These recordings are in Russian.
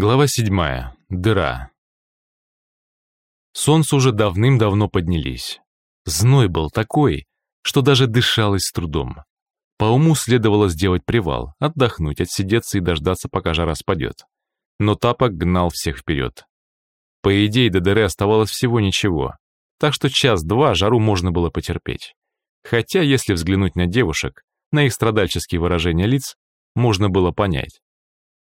Глава седьмая. Дыра. Солнце уже давным-давно поднялись. Зной был такой, что даже дышалось с трудом. По уму следовало сделать привал, отдохнуть, отсидеться и дождаться, пока жара спадет. Но Тапок гнал всех вперед. По идее, до дыры оставалось всего ничего, так что час-два жару можно было потерпеть. Хотя, если взглянуть на девушек, на их страдальческие выражения лиц, можно было понять,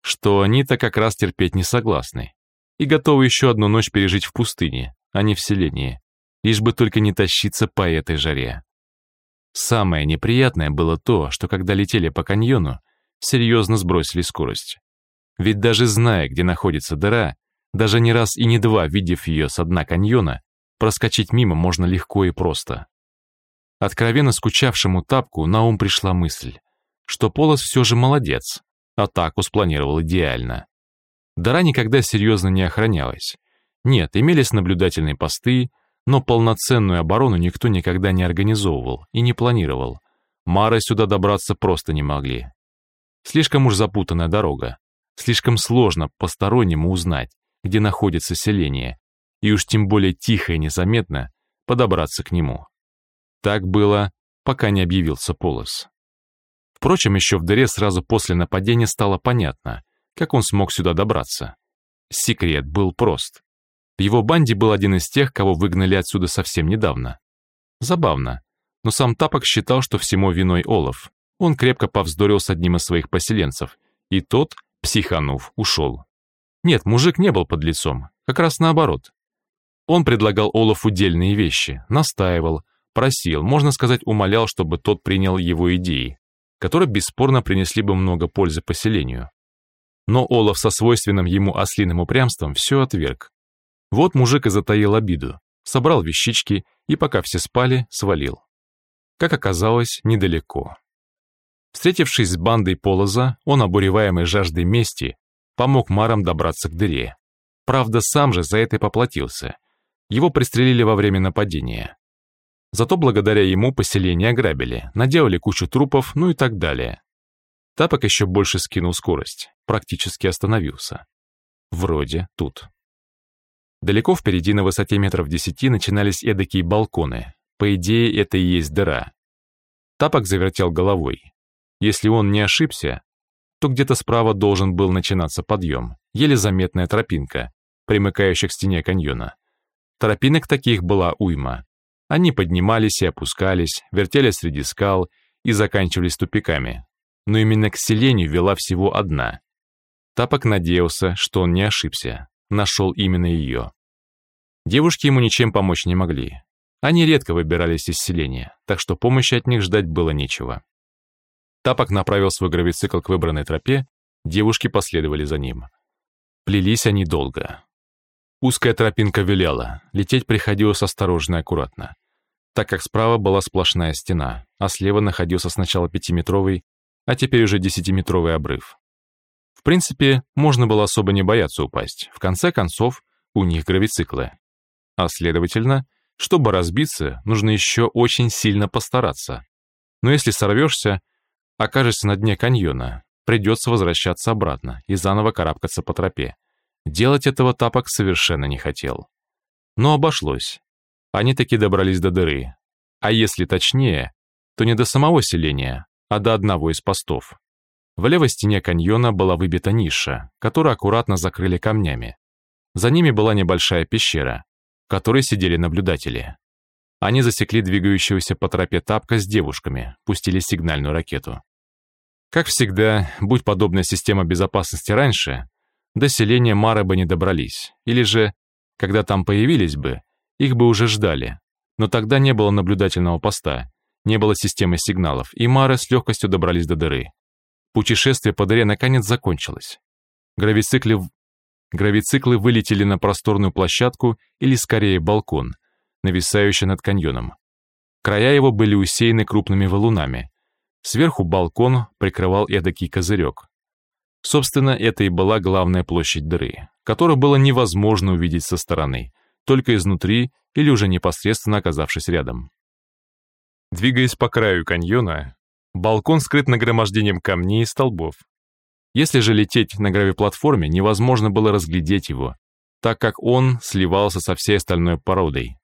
что они-то как раз терпеть не согласны и готовы еще одну ночь пережить в пустыне, а не в селении, лишь бы только не тащиться по этой жаре. Самое неприятное было то, что когда летели по каньону, серьезно сбросили скорость. Ведь даже зная, где находится дыра, даже не раз и не два, видев ее с дна каньона, проскочить мимо можно легко и просто. Откровенно скучавшему тапку на ум пришла мысль, что Полос все же молодец, Атаку спланировал идеально. Дара никогда серьезно не охранялась. Нет, имелись наблюдательные посты, но полноценную оборону никто никогда не организовывал и не планировал. Мары сюда добраться просто не могли. Слишком уж запутанная дорога. Слишком сложно постороннему узнать, где находится селение, и уж тем более тихо и незаметно подобраться к нему. Так было, пока не объявился Полос. Впрочем, еще в дыре сразу после нападения стало понятно, как он смог сюда добраться. Секрет был прост. В его банде был один из тех, кого выгнали отсюда совсем недавно. Забавно, но сам Тапок считал, что всему виной Олаф. Он крепко повздорил с одним из своих поселенцев, и тот, психанув, ушел. Нет, мужик не был под лицом, как раз наоборот. Он предлагал Олафу дельные вещи, настаивал, просил, можно сказать, умолял, чтобы тот принял его идеи которые бесспорно принесли бы много пользы поселению. Но Олаф со свойственным ему ослиным упрямством все отверг. Вот мужик и затаил обиду, собрал вещички и, пока все спали, свалил. Как оказалось, недалеко. Встретившись с бандой Полоза, он, обуреваемый жаждой мести, помог Марам добраться к дыре. Правда, сам же за это и поплатился. Его пристрелили во время нападения. Зато благодаря ему поселение ограбили, наделали кучу трупов, ну и так далее. Тапок еще больше скинул скорость, практически остановился. Вроде тут. Далеко впереди на высоте метров десяти начинались эдакие балконы. По идее, это и есть дыра. Тапок завертел головой. Если он не ошибся, то где-то справа должен был начинаться подъем, еле заметная тропинка, примыкающая к стене каньона. Тропинок таких была уйма. Они поднимались и опускались, вертели среди скал и заканчивались тупиками. Но именно к селению вела всего одна. Тапок надеялся, что он не ошибся, нашел именно ее. Девушки ему ничем помочь не могли. Они редко выбирались из селения, так что помощи от них ждать было нечего. Тапок направил свой гравицикл к выбранной тропе, девушки последовали за ним. Плелись они долго. Узкая тропинка виляла, лететь приходилось осторожно и аккуратно так как справа была сплошная стена, а слева находился сначала пятиметровый, а теперь уже десятиметровый обрыв. В принципе, можно было особо не бояться упасть. В конце концов, у них гравициклы. А следовательно, чтобы разбиться, нужно еще очень сильно постараться. Но если сорвешься, окажешься на дне каньона, придется возвращаться обратно и заново карабкаться по тропе. Делать этого Тапок совершенно не хотел. Но обошлось. Они таки добрались до дыры. А если точнее, то не до самого селения, а до одного из постов. В левой стене каньона была выбита ниша, которую аккуратно закрыли камнями. За ними была небольшая пещера, в которой сидели наблюдатели. Они засекли двигающегося по тропе тапка с девушками, пустили сигнальную ракету. Как всегда, будь подобная система безопасности раньше, до селения Мары бы не добрались, или же, когда там появились бы, их бы уже ждали. Но тогда не было наблюдательного поста, не было системы сигналов, и Мары с легкостью добрались до дыры. Путешествие по дыре наконец закончилось. Гравицикли... Гравициклы вылетели на просторную площадку или скорее балкон, нависающий над каньоном. Края его были усеяны крупными валунами. Сверху балкон прикрывал эдакий козырек. Собственно, это и была главная площадь дыры, которую было невозможно увидеть со стороны, только изнутри или уже непосредственно оказавшись рядом. Двигаясь по краю каньона, балкон скрыт нагромождением камней и столбов. Если же лететь на гравиплатформе, невозможно было разглядеть его, так как он сливался со всей остальной породой.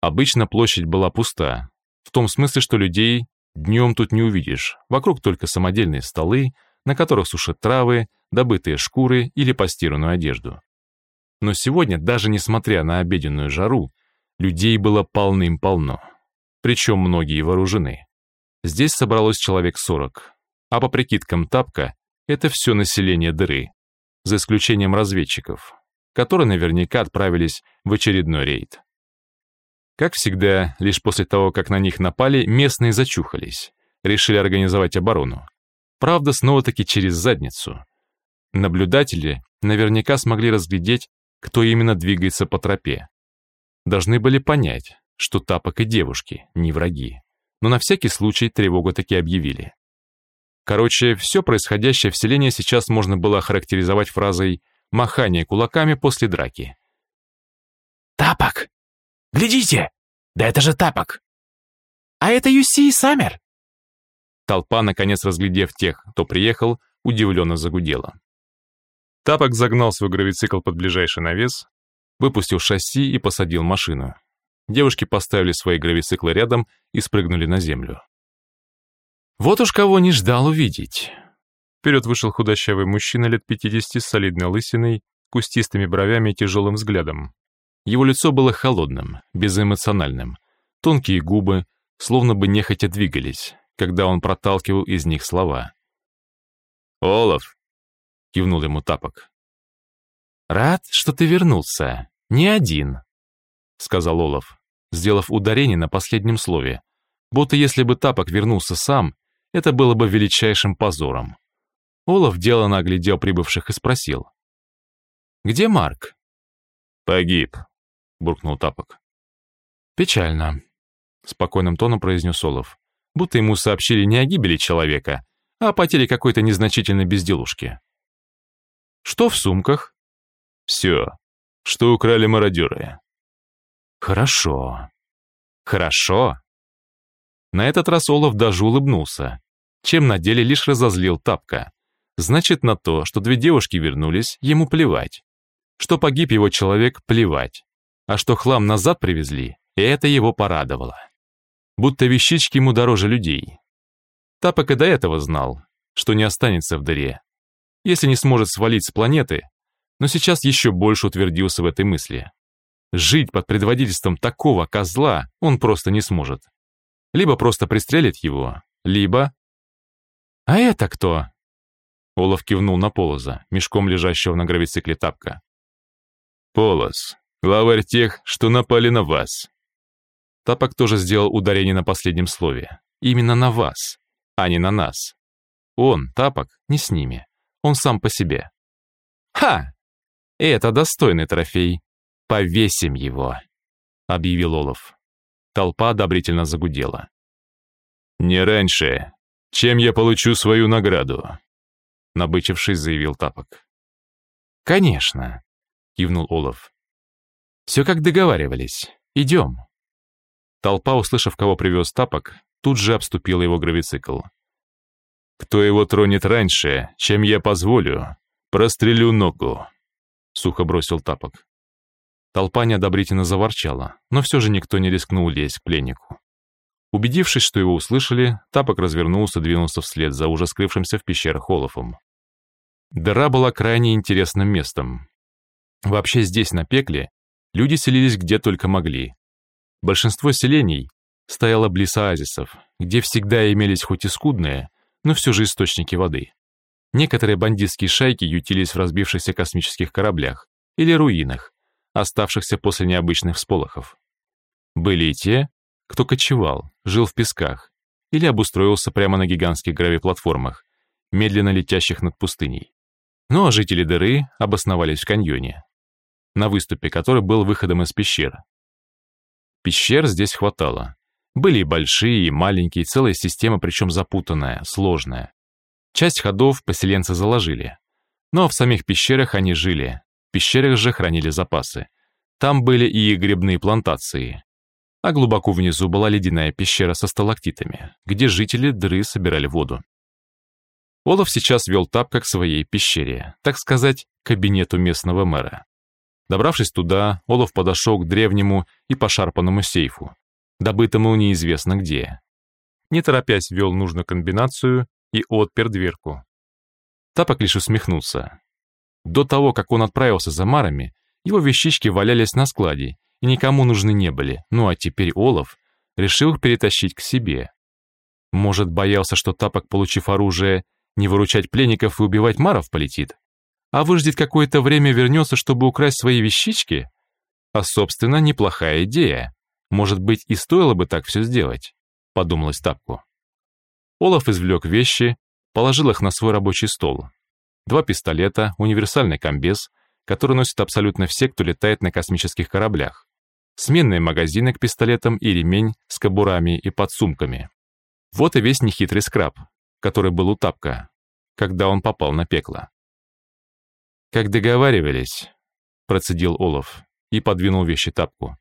Обычно площадь была пуста, в том смысле, что людей днем тут не увидишь, вокруг только самодельные столы, на которых сушат травы, добытые шкуры или постиранную одежду. Но сегодня, даже несмотря на обеденную жару, людей было полным-полно. Причем многие вооружены. Здесь собралось человек сорок, а по прикидкам Тапка, это все население дыры, за исключением разведчиков, которые наверняка отправились в очередной рейд. Как всегда, лишь после того, как на них напали, местные зачухались, решили организовать оборону. Правда, снова-таки через задницу. Наблюдатели наверняка смогли разглядеть, кто именно двигается по тропе. Должны были понять, что тапок и девушки не враги. Но на всякий случай тревогу таки объявили. Короче, все происходящее в селении сейчас можно было охарактеризовать фразой «махание кулаками после драки». «Тапок! Глядите! Да это же Тапок! А это Юси и Саммер!» Толпа, наконец разглядев тех, кто приехал, удивленно загудела. Тапок загнал свой гравицикл под ближайший навес, выпустил шасси и посадил машину. Девушки поставили свои гравициклы рядом и спрыгнули на землю. Вот уж кого не ждал увидеть. Вперед вышел худощавый мужчина лет 50 с солидной лысиной, кустистыми бровями и тяжелым взглядом. Его лицо было холодным, безэмоциональным. Тонкие губы, словно бы нехотя двигались, когда он проталкивал из них слова. «Олаф!» — кивнул ему тапок. «Рад, что ты вернулся. Не один», — сказал Олаф, сделав ударение на последнем слове, будто если бы тапок вернулся сам, это было бы величайшим позором. Олаф деланно оглядел прибывших и спросил. «Где Марк?» «Погиб», — буркнул Тапок. «Печально», — спокойным тоном произнес Олаф, будто ему сообщили не о гибели человека, а о потере какой-то незначительной безделушки. «Что в сумках?» «Все, что украли мародеры». «Хорошо. Хорошо». На этот раз Олаф даже улыбнулся, чем на деле лишь разозлил Тапка. Значит, на то, что две девушки вернулись, ему плевать. Что погиб его человек, плевать. А что хлам назад привезли, это его порадовало. Будто вещички ему дороже людей. Тапок и до этого знал, что не останется в дыре. Если не сможет свалить с планеты, но сейчас еще больше утвердился в этой мысли. Жить под предводительством такого козла он просто не сможет. Либо просто пристрелит его, либо «А это кто?» Олаф кивнул на Полоза, мешком лежащего на гравицикле тапка. «Полоз, главарь тех, что напали на вас». Тапок тоже сделал ударение на последнем слове. Именно на вас, а не на нас. Он, Тапок, не с ними. Он сам по себе. «Ха! Это достойный трофей. Повесим его», — объявил Олаф. Толпа одобрительно загудела. «Не раньше, чем я получу свою награду», — набычившись, заявил Тапок. «Конечно», — кивнул Олаф. «Все как договаривались. Идем». Толпа, услышав, кого привез Тапок, тут же обступила его гравицикл. «Кто его тронет раньше, чем я позволю, прострелю ногу», — сухо бросил Тапок. Толпа неодобрительно заворчала, но все же никто не рискнул лезть к пленнику. Убедившись, что его услышали, Тапок развернулся двинулся вслед за уже скрывшимся в пещерах Олафом. Дыра была крайне интересным местом. Вообще здесь, на пекле, люди селились где только могли. Большинство селений стояло близ оазисов, где всегда имелись хоть и скудные, но все же источники воды. Некоторые бандитские шайки ютились в разбившихся космических кораблях или руинах, оставшихся после необычных всполохов. Были и те, кто кочевал, жил в песках или обустроился прямо на гигантских гравиплатформах, медленно летящих над пустыней. Ну а жители дыры обосновались в каньоне, на выступе которой был выходом из пещер. Пещер здесь хватало. Были и большие, и маленькие, целая система, причем запутанная, сложная. Часть ходов поселенцы заложили. Но в самих пещерах они жили, в пещерах же хранили запасы. Там были и грибные плантации, а глубоко внизу была ледяная пещера со сталактитами, где жители дыры собирали воду. Олаф сейчас вел тапка к своей пещере, так сказать, кабинету местного мэра. Добравшись туда, Олаф подошел к древнему и пошарпанному сейфу, добытому неизвестно где. Не торопясь ввел нужную комбинацию и отпер дверку. Тапок лишь усмехнулся. До того, как он отправился за Марами, его вещички валялись на складе и никому нужны не были, ну а теперь Олаф решил их перетащить к себе. Может, боялся, что Тапок, получив оружие, не выручать пленников и убивать Маров полетит? А выждет какое-то время вернется, чтобы украсть свои вещички? А, собственно, неплохая идея. Может быть, и стоило бы так все сделать, подумалось Тапку. Олаф извлек вещи, положил их на свой рабочий стол. Два пистолета, универсальный комбез, который носят абсолютно все, кто летает на космических кораблях, сменные магазины к пистолетам и ремень с кобурами и подсумками. Вот и весь нехитрый скраб, который был у Тапка, когда он попал на пекло. «Как договаривались», — процедил Олаф и подвинул вещи Тапку.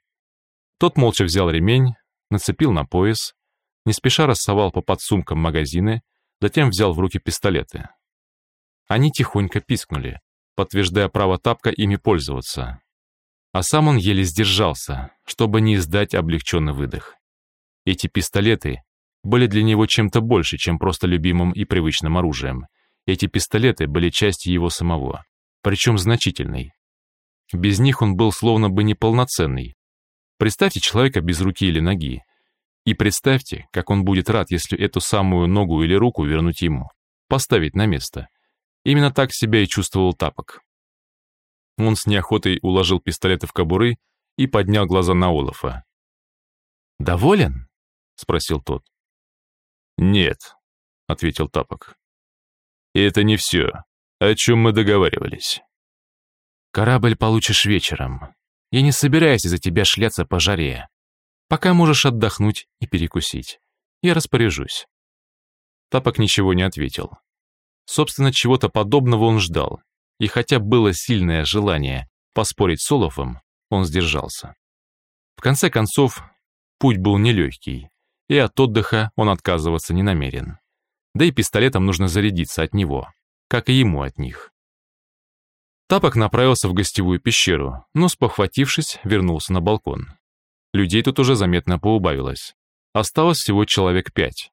Тот молча взял ремень, нацепил на пояс, не спеша рассовал по подсумкам магазины, затем взял в руки пистолеты. Они тихонько пискнули, подтверждая право Тапка ими пользоваться. А сам он еле сдержался, чтобы не издать облегченный выдох. Эти пистолеты были для него чем-то больше, чем просто любимым и привычным оружием. Эти пистолеты были частью его самого, причем значительной. Без них он был словно бы неполноценный. Представьте человека без руки или ноги. И представьте, как он будет рад, если эту самую ногу или руку вернуть ему, поставить на место. Именно так себя и чувствовал Тапок. Он с неохотой уложил пистолеты в кобуры и поднял глаза на Олафа. «Доволен?» — спросил тот. «Нет», — ответил Тапок. это не все, о чем мы договаривались». «Корабль получишь вечером. Я не собираюсь из-за тебя шляться по жаре. Пока можешь отдохнуть и перекусить. Я распоряжусь». Тапок ничего не ответил. Собственно, чего-то подобного он ждал, и хотя было сильное желание поспорить с Олафом, он сдержался. В конце концов, путь был нелегкий, и от отдыха он отказываться не намерен. Да и пистолетом нужно зарядиться от него, как и ему от них. Тапок направился в гостевую пещеру, но, спохватившись, вернулся на балкон. Людей тут уже заметно поубавилось. Осталось всего человек пять.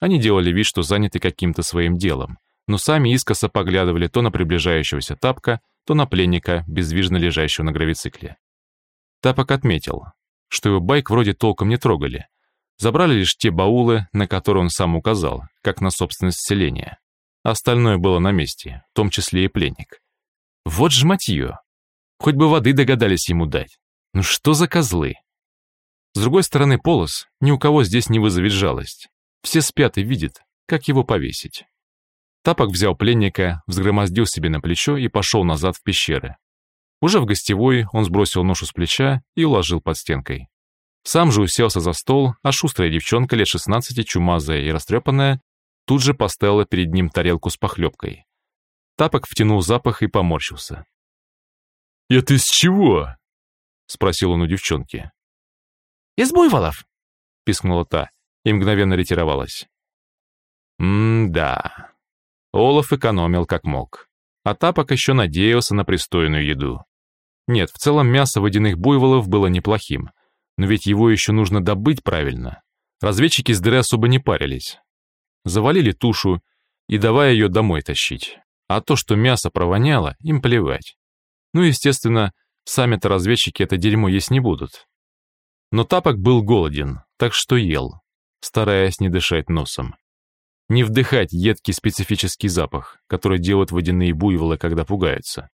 Они делали вид, что заняты каким-то своим делом, но сами искоса поглядывали то на приближающегося Тапка, то на пленника, бездвижно лежащего на гравицикле. Тапок отметил, что его байк вроде толком не трогали, Забрали лишь те баулы, на которые он сам указал, как на собственность селения. Остальное было на месте, в том числе и пленник. Вот жматье. Хоть бы воды догадались ему дать. Ну что за козлы? С другой стороны, полос ни у кого здесь не вызовет жалость. Все спят и видят, как его повесить. Тапок взял пленника, взгромоздил себе на плечо и пошел назад в пещеры. Уже в гостевой он сбросил ношу с плеча и уложил под стенкой. Сам же уселся за стол, а шустрая девчонка лет 16, чумазая и растрепанная, тут же поставила перед ним тарелку с похлебкой. Тапок втянул запах и поморщился. «Это с чего?» — спросил он у девчонки. «Из буйволов!» — пискнула та и мгновенно ретировалась. М-да. Олаф экономил как мог, а Тапок еще надеялся на пристойную еду. Нет, в целом мясо водяных буйволов было неплохим, но ведь его еще нужно добыть правильно. Разведчики с дыры особо не парились. Завалили тушу и давай ее домой тащить. А то, что мясо провоняло, им плевать. Ну, естественно, сами-то разведчики это дерьмо есть не будут. Но Тапок был голоден, так что ел, стараясь не дышать носом. Не вдыхать едкий специфический запах, который делают водяные буйволы, когда пугаются.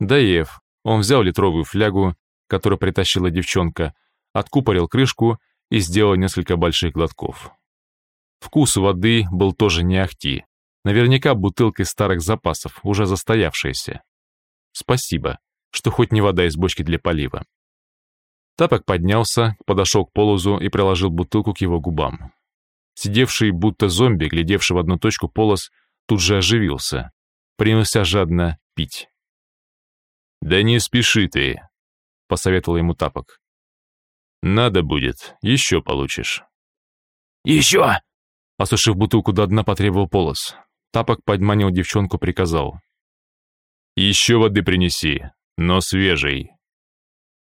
Доев, он взял литровую флягу, которую притащила девчонка, откупорил крышку и сделал несколько больших глотков. Вкус воды был тоже не ахти. Наверняка бутылка из старых запасов, уже застоявшаяся. Спасибо, что хоть не вода из бочки для полива. Тапок поднялся, подошел к полозу и приложил бутылку к его губам. Сидевший, будто зомби, глядевший в одну точку полос, тут же оживился. Принялся жадно пить. «Да не спеши ты», — посоветовал ему Тапок. Надо будет, еще получишь. Еще! Осушив бутылку до дна, потребовал полос. Тапок подманил девчонку, приказал. «Еще воды принеси, но свежей».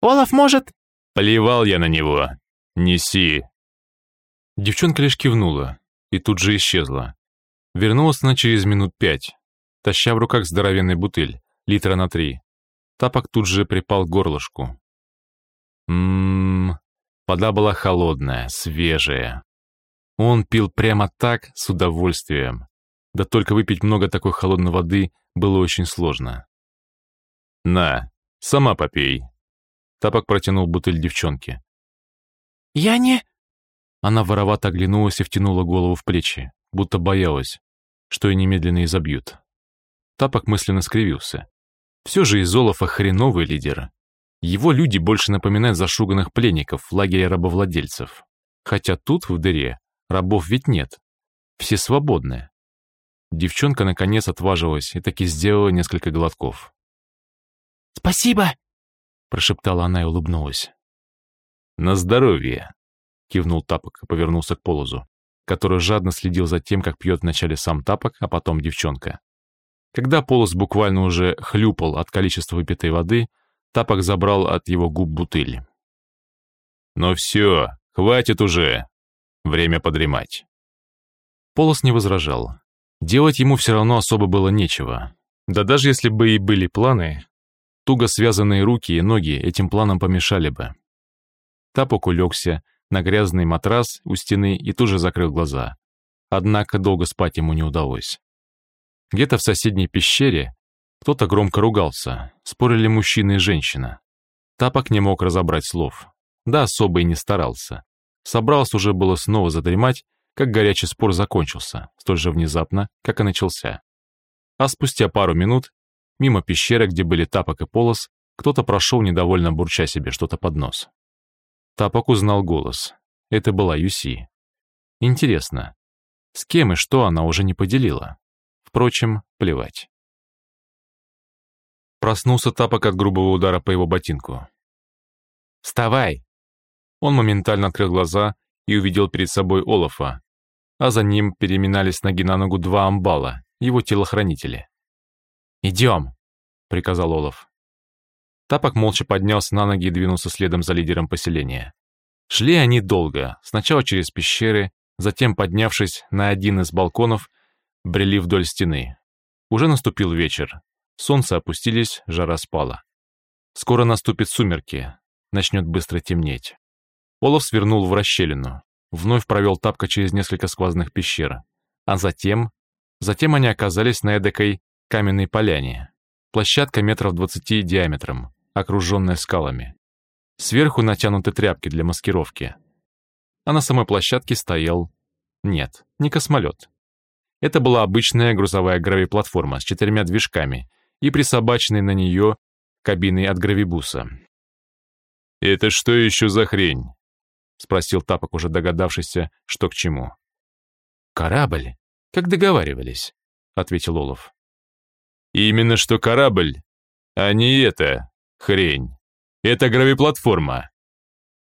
«Олаф может?» «Плевал я на него. Неси». Девчонка лишь кивнула и тут же исчезла. Вернулась она через минут пять, таща в руках здоровенный бутыль, литра на три. Тапок тут же припал к горлышку. Ммм, вода была холодная, свежая. Он пил прямо так, с удовольствием. Да только выпить много такой холодной воды было очень сложно. «На, сама попей». Тапок протянул бутыль девчонке. «Я не...» Она воровато оглянулась и втянула голову в плечи, будто боялась, что и немедленно изобьют. Тапок мысленно скривился. Все же Изолов хреновый лидер. Его люди больше напоминают зашуганных пленников в лагере рабовладельцев. Хотя тут, в дыре, рабов ведь нет. Все свободны. Девчонка наконец отважилась и таки сделала несколько глотков. «Спасибо!» — прошептала она и улыбнулась. «На здоровье!» — кивнул Тапок и повернулся к Полозу, который жадно следил за тем, как пьет вначале сам Тапок, а потом девчонка. Когда Полос буквально уже хлюпал от количества выпитой воды, Тапок забрал от его губ бутыль. «Ну все, хватит уже! Время подремать!» Полос не возражал. Делать ему все равно особо было нечего. Да даже если бы и были планы, туго связанные руки и ноги этим планам помешали бы. Тапок улегся на грязный матрас у стены и тут же закрыл глаза. Однако долго спать ему не удалось. Где-то в соседней пещере кто-то громко ругался, спорили мужчина и женщина. Тапок не мог разобрать слов. Да, особо и не старался. Собрался уже было снова задремать, как горячий спор закончился, столь же внезапно, как и начался. А спустя пару минут, мимо пещеры, где были Тапок и Полос, кто-то прошел, недовольно бурча себе что-то под нос. Тапок узнал голос. Это была Юси. Интересно, с кем и что она уже не поделила? Впрочем, плевать. Проснулся Тапок от грубого удара по его ботинку. «Вставай!» Он моментально открыл глаза и увидел перед собой Олафа, а за ним переминались ноги на ногу два амбала, его телохранители. «Идем», — приказал Олаф. Тапок молча поднялся на ноги и двинулся следом за лидером поселения. Шли они долго, сначала через пещеры, затем, поднявшись на один из балконов, брели вдоль стены. Уже наступил вечер. Солнце опустились, жара спала. Скоро наступит сумерки, начнет быстро темнеть. Олаф свернул в расщелину вновь провел тапка через несколько сквозных пещер. А затем... Затем они оказались на эдакой каменной поляне. Площадка метров двадцати диаметром, окруженная скалами. Сверху натянуты тряпки для маскировки. А на самой площадке стоял... Нет, не космолет. Это была обычная грузовая гравиплатформа с четырьмя движками и присобаченной на нее кабиной от гравибуса. «Это что еще за хрень?» — спросил Тапок, уже догадавшийся, что к чему. «Корабль, как договаривались», — ответил Олов. «Именно что корабль, а не это, хрень. Это гравиплатформа».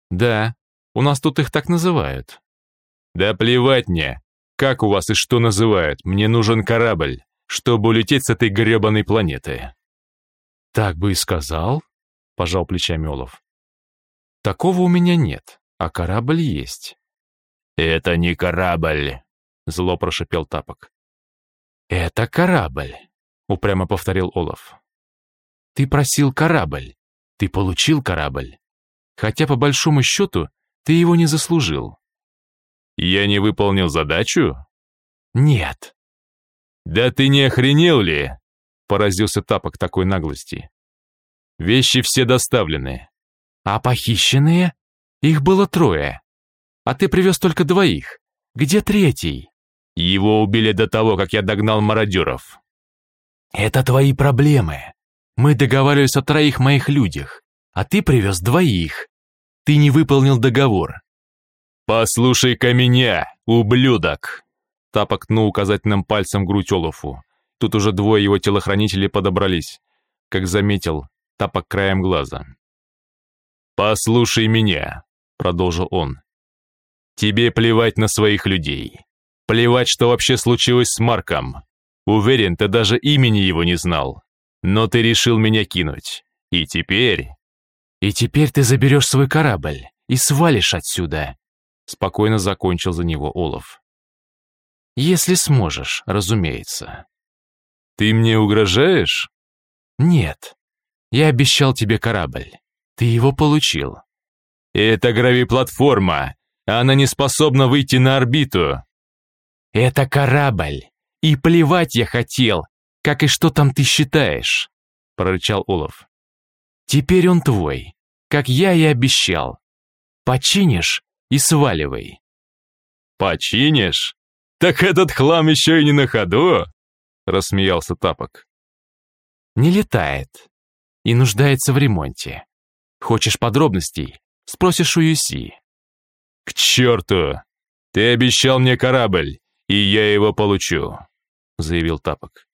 «Да, у нас тут их так называют». «Да плевать мне, как у вас и что называют, мне нужен корабль, чтобы улететь с этой гребаной планеты». «Так бы и сказал», — пожал плечами Олов. «Такого у меня нет а корабль есть». «Это не корабль», — зло прошипел Тапок. «Это корабль», — упрямо повторил Олаф. «Ты просил корабль, ты получил корабль, хотя по большому счету ты его не заслужил». «Я не выполнил задачу?» «Нет». «Да ты не охренел ли?» — поразился Тапок такой наглости. «Вещи все доставлены». «А похищенные?» Их было трое. А ты привез только двоих. Где третий? Его убили до того, как я догнал мародеров. Это твои проблемы. Мы договаривались о троих моих людях, а ты привез двоих. Ты не выполнил договор. «Послушай-ка меня, ублюдок!» Тапок ткнул указательным пальцем грудь Олафу. Тут уже двое его телохранителей подобрались. Как заметил, Тапок краем глаза. «Послушай меня продолжил он. «Тебе плевать на своих людей. Плевать, что вообще случилось с Марком. Уверен, ты даже имени его не знал. Но ты решил меня кинуть. И теперь...» «И теперь ты заберешь свой корабль и свалишь отсюда», спокойно закончил за него Олаф. «Если сможешь, разумеется». «Ты мне угрожаешь?» «Нет. Я обещал тебе корабль. Ты его получил». «Это гравиплатформа. Она не способна выйти на орбиту». «Это корабль. И плевать я хотел, как и что там ты считаешь», прорычал Олаф. «Теперь он твой, как я и обещал. Починишь и сваливай». «Починишь? Так этот хлам еще и не на ходу?» рассмеялся Тапок. «Не летает и нуждается в ремонте. Хочешь подробностей? Спросишь у Юси». «К черту! Ты обещал мне корабль, и я его получу», заявил Тапок.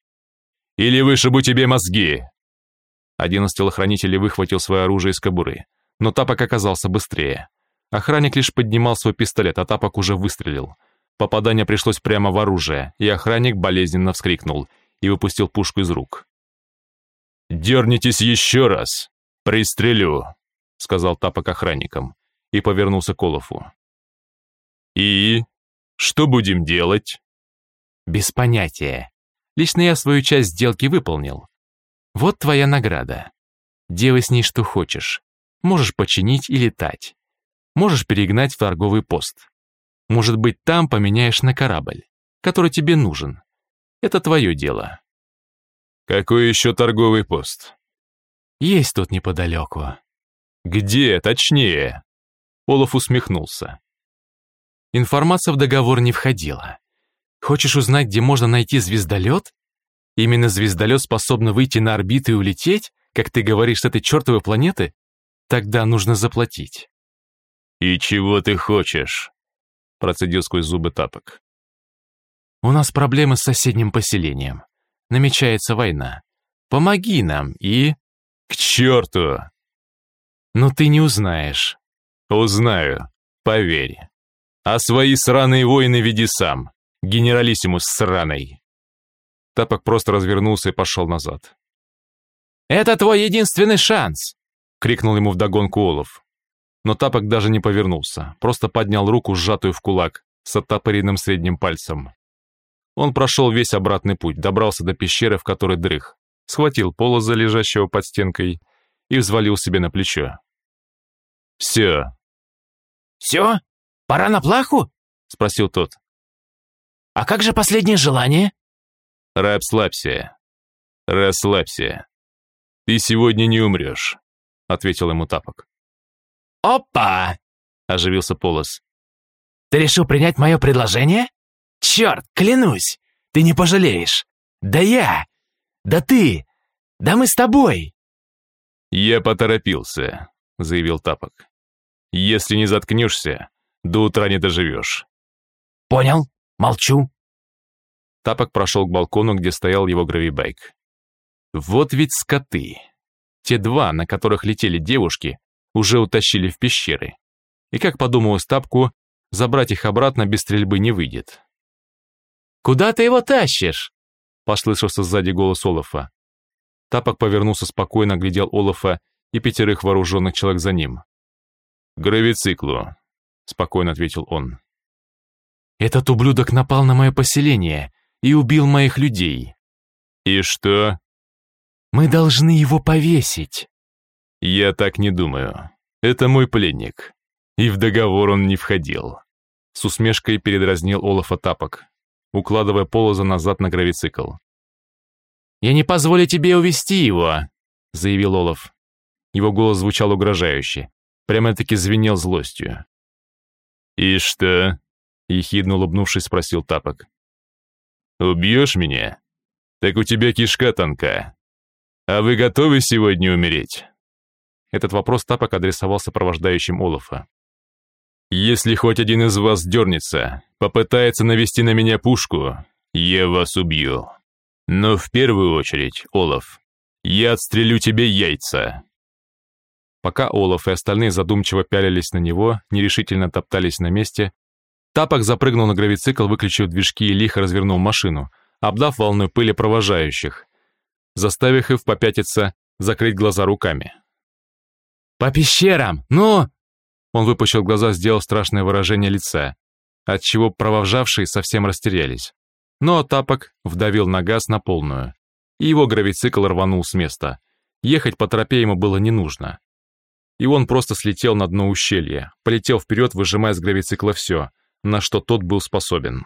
«Или вышибу тебе мозги!» Один из телохранителей выхватил свое оружие из кобуры, но Тапок оказался быстрее. Охранник лишь поднимал свой пистолет, а Тапок уже выстрелил. Попадание пришлось прямо в оружие, и охранник болезненно вскрикнул и выпустил пушку из рук. «Дернитесь еще раз! Пристрелю!» — сказал Тапок охранникам и повернулся к Олафу. «И? Что будем делать?» «Без понятия. Лично я свою часть сделки выполнил. Вот твоя награда. Делай с ней что хочешь. Можешь починить и летать. Можешь перегнать в торговый пост. Может быть, там поменяешь на корабль, который тебе нужен. Это твое дело. Какой еще торговый пост? Есть тут неподалеку. Где, точнее? Олаф усмехнулся. Информация в договор не входила. Хочешь узнать, где можно найти звездолет? Именно звездолет способен выйти на орбиту и улететь, как ты говоришь, с этой чертовой планеты? Тогда нужно заплатить. «И чего ты хочешь?» Процедил сквозь зубы тапок. «У нас проблемы с соседним поселением. Намечается война. Помоги нам и...» «К черту!» «Но ты не узнаешь». «Узнаю, поверь. А свои сраные войны веди сам генералиссимус сраный!» Тапок просто развернулся и пошел назад. «Это твой единственный шанс!» — крикнул ему вдогонку Олов. Но Тапок даже не повернулся, просто поднял руку, сжатую в кулак, с оттопыренным средним пальцем. Он прошел весь обратный путь, добрался до пещеры, в которой дрых, схватил полоза, лежащего под стенкой, и взвалил себе на плечо. «Все». «Все? Пора на плаху?» — спросил тот. «А как же последнее желание?» «Расслабься. Расслабься. Ты сегодня не умрешь», — ответил ему Тапок. «Опа!» — оживился Полос. «Ты решил принять мое предложение? Черт, клянусь, ты не пожалеешь. Да я! Да ты! Да мы с тобой!» «Я поторопился», — заявил Тапок. «Если не заткнешься, до утра не доживешь». «Понял. Молчу. Тапок прошел к балкону, где стоял его гравибайк. Вот ведь скоты. Те два, на которых летели девушки, уже утащили в пещеры. И как подумалось Тапку, забрать их обратно без стрельбы не выйдет. «Куда ты его тащишь?» Послышался сзади голос Олафа. Тапок повернулся спокойно, глядел Олафа и пятерых вооруженных человек за ним. «К гравициклу», — спокойно ответил он. Этот ублюдок напал на мое поселение и убил моих людей. И что? Мы должны его повесить. Я так не думаю. Это мой пленник. И в договор он не входил. С усмешкой передразнил Олафа Тапок, укладывая полоза назад на гравицикл. «Я не позволю тебе увести его», — заявил Олаф. Его голос звучал угрожающе, прямо-таки звенел злостью. «И что?» Ехидно улыбнувшись, спросил Тапок. «Убьешь меня? Так у тебя кишка тонка. А вы готовы сегодня умереть?» Этот вопрос Тапок адресовал сопровождающим Олафа. «Если хоть один из вас дернется, попытается навести на меня пушку, я вас убью. Но в первую очередь, Олаф, я отстрелю тебе яйца». Пока Олаф и остальные задумчиво пялились на него, нерешительно топтались на месте, Тапок запрыгнул на гравицикл, выключив движки и лихо развернул машину, обдав волной пыли провожающих, заставив их попятиться, закрыть глаза руками. «По пещерам! Ну!» Он выпучил глаза, сделал страшное выражение лица, отчего провожавшие совсем растерялись. Но тапок вдавил на газ на полную, и его гравицикл рванул с места. Ехать по тропе ему было не нужно. И он просто слетел на дно ущелья, полетел вперед, выжимая с гравицикла все, на что тот был способен.